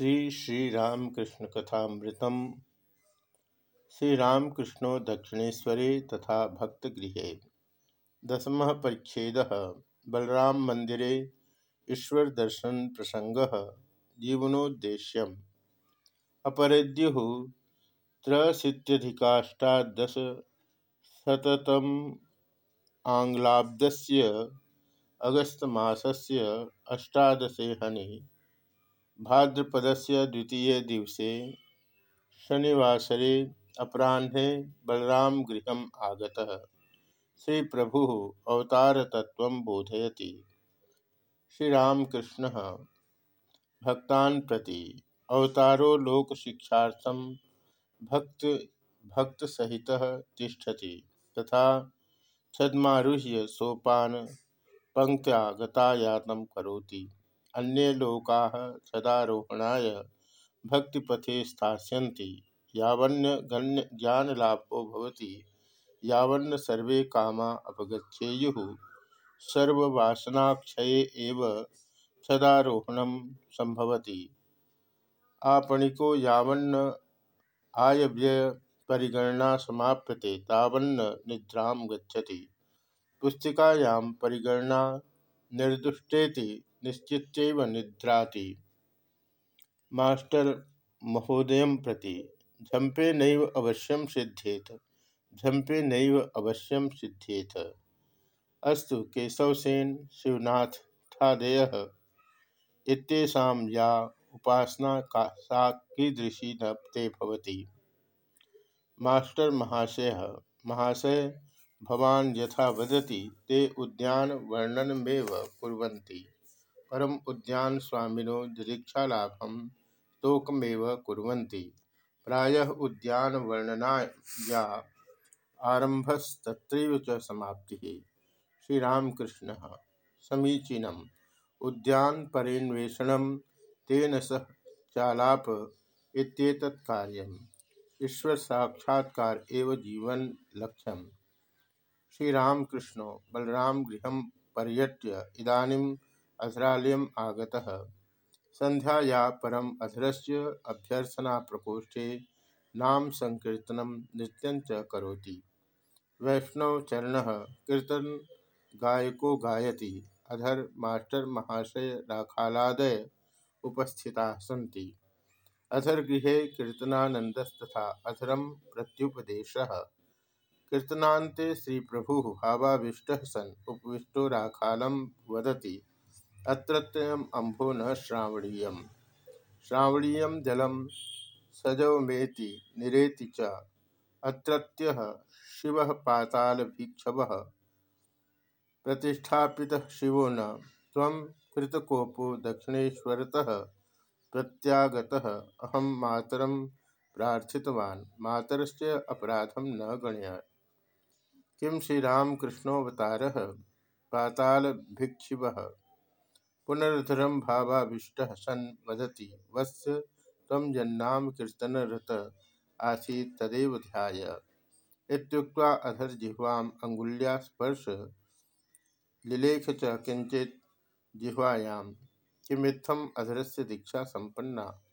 श्री श्री श्रीरामकृष्ण कथामृतम श्रीरामकृष्णो दक्षिणेशरे तथा भक्तगृह। दसम परिच्छेद। बलराम मंदिरे ईश्वर दर्शन प्रसंग जीवनोद्देश्य अपरेद्यु त्रशीत्यधिकाष्टादश शततम आंग्लाब्दस्य अगस्तमासस्य अष्टादशे हनि। भाद्रपदस्य द्वितीय दिवसे शनिवासरे अपराह्ने बलराम गृह आगतः। श्री प्रभु अवतार तत्व बोधयति। श्रीरामकृष्ण भक्तान प्रति अवतारो लोक शिक्षार्थम भक्त भक्त सहित तिष्ठति तथा छदमारुह्य सोपान पंक्त्या गतायातम करोति। अन्ये लोका सदारोहणाय भक्तिपथे स्थास्यन्ति। यावन्न गण्य ज्ञानलाभो भवति। यावन्न सर्वे कामा अपगच्छेयुः। सर्ववासनाक्षये एव सदारोहणं संभवति आपणिको यावन्न आयव्यय परिगणना समाप्यते, तावन्न निद्रां गच्छति। पुस्तिकायां परिगणना निर्दुष्टेति निश्चित्यैव निद्राति। मास्टर महोदय प्रति झंपे नैव अवश्यम सिद्धेत झंपे नैव अवश्यम सिद्धेत अस्तु केशवसेन शिवनाथ ठादेय इत्येषां या उपासना का सा कीदृशी न भवति। मास्टर महाशय महाशय, भवान यथा वदति ते उद्यान वर्णनमेव कुर्वन्ति। परम उद्यान स्वामिनो दिदीक्षालाभम तोकमेव कुर्वन्ति। प्रायः उद्यान वर्णनाया आरंभस्तत्रैव च समाप्तिः। श्रीरामकृष्ण समीचीनम उद्यान परिन्वेषणं तेन सह चालाप इत्येतत् कार्यम्। ईश्वर साक्षात्कार एव जीवन लक्ष्यम। श्रीरामकृष्णो बलराम गृह पर्यट्य इदानीं अधरालयम् आगतः। संध्याया परम अधरस्य अभ्यर्थना प्रकोष्ठे नाम संकीर्तनम नृत्यं च करोति। वैष्णव चरण कीर्तन गायको गायति। अधर मास्टर महाशय राखालादय उपस्थिता सन्ति। अधर गृहे कीर्तनानंदस्तथा अधरम प्रत्युपदेशः। कीर्तनान्ते श्री प्रभु भावाविष्ट सन्। उपविष्टो राखालं वदति। अत्रत्यम अम्भो न श्रावणीय श्रावणीय जलम सजवमेति निरेति च। अत्रत्य शिव पाताल भिक्षव प्रतिष्ठापित शिवो न। तम कृतकोपो दक्षिणेश्वरतः। प्रत्यागतः अहम मातरम प्रार्थितवान्। मातरस्य अपराधम न गणय किं श्रीरामकृष्णोवतारः पाताल भिक्षिवः पुनरधरम भावाभीष्ट सन् वदति, वत्स तम जन्नाम कीर्तनरत आसी तदेव ध्याय। इतुक्ता अधर जिह्वाम अंगुल्या स्पर्श लिलेख च किंचित जिह्वायाम। किमित्थम अधरस्य दीक्षा संपन्ना